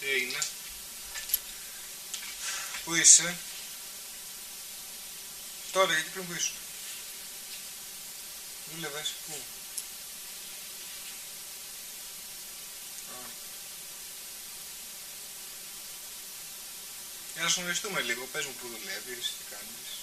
Τι έγινε. Πού είσαι; Τώρα γιατί πριν που ήσουν. Δούλευες. Πού; Για να σου λίγο. Πες μου που δουλεύεις, τι κάνεις.